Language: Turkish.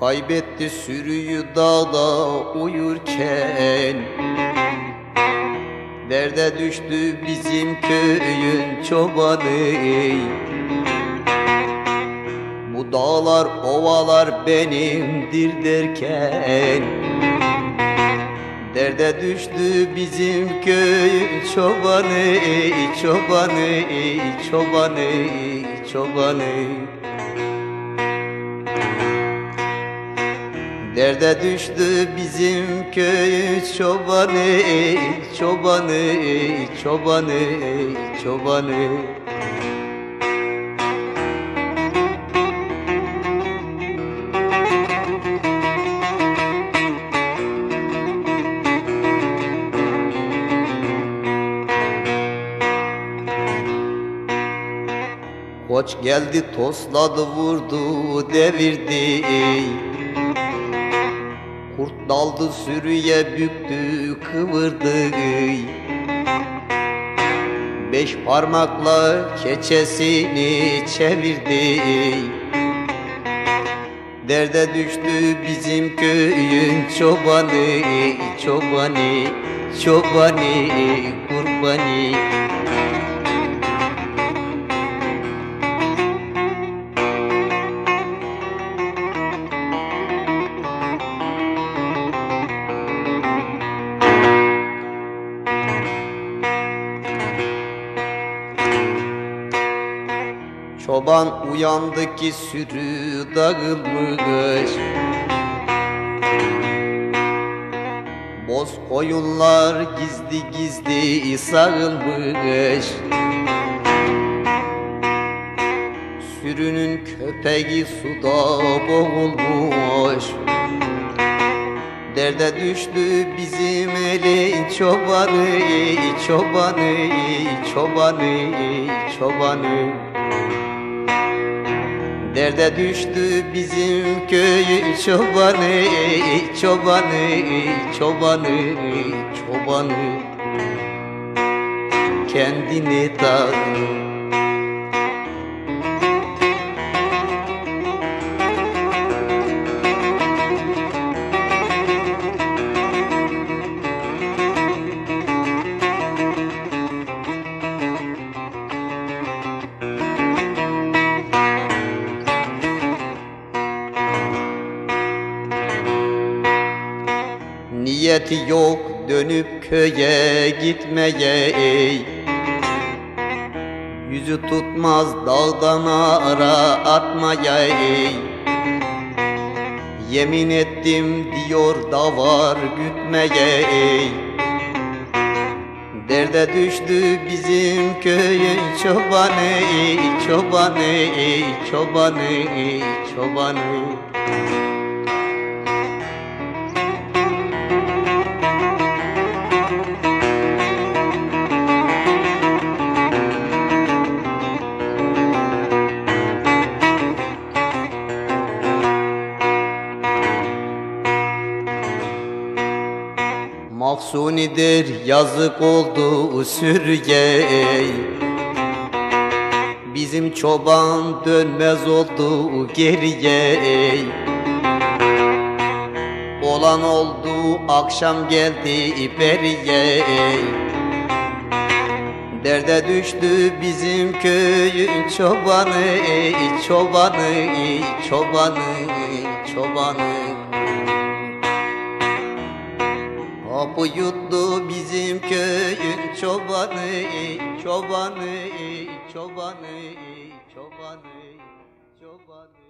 Kaybetti sürüyü dağda uyurken. Derde düştü bizim köyün çobanı. Bu dağlar ovalar benimdir derken. Derde düştü bizim köyün çobanı Çobanı, çobanı, çobanı Derde düştü bizim köyün çobanı Çobanı, çobanı, çobanı. Koç geldi tosladı vurdu devirdi Kurt daldı sürüye büktü kıvırdı Beş parmakla keçesini çevirdi Derde düştü bizim köyün çobanı Çobanı, çobanı, kurbanı Çoban uyandı ki sürü dağılmış. Boz koyunlar gizli gizli sağılmış Sürünün köpeği suda boğulmuş. Derde düştü bizim elin çobanı, çobanı, çobanı, çobanı Derde düştü bizim köyün çobanı, çobanı, çobanı, çobanı. Kendini tanı Niyeti yok dönüp köye gitmeye ey. Yüzü tutmaz dağdan ara atmaya ey. Yemin ettim diyor da var gütmeye ey. Derde düştü bizim köyün çobanı, çobanı, çobanı, çobanı Mahsunidir yazık oldu sürüye Bizim çoban dönmez oldu geriye Olan oldu akşam geldi beriye Derde düştü bizim köyün çobanı Çobanı, çobanı, çobanı Kapı yuttu bizim köyün çobanı, çobanı, çobanı, çobanı, çobanı.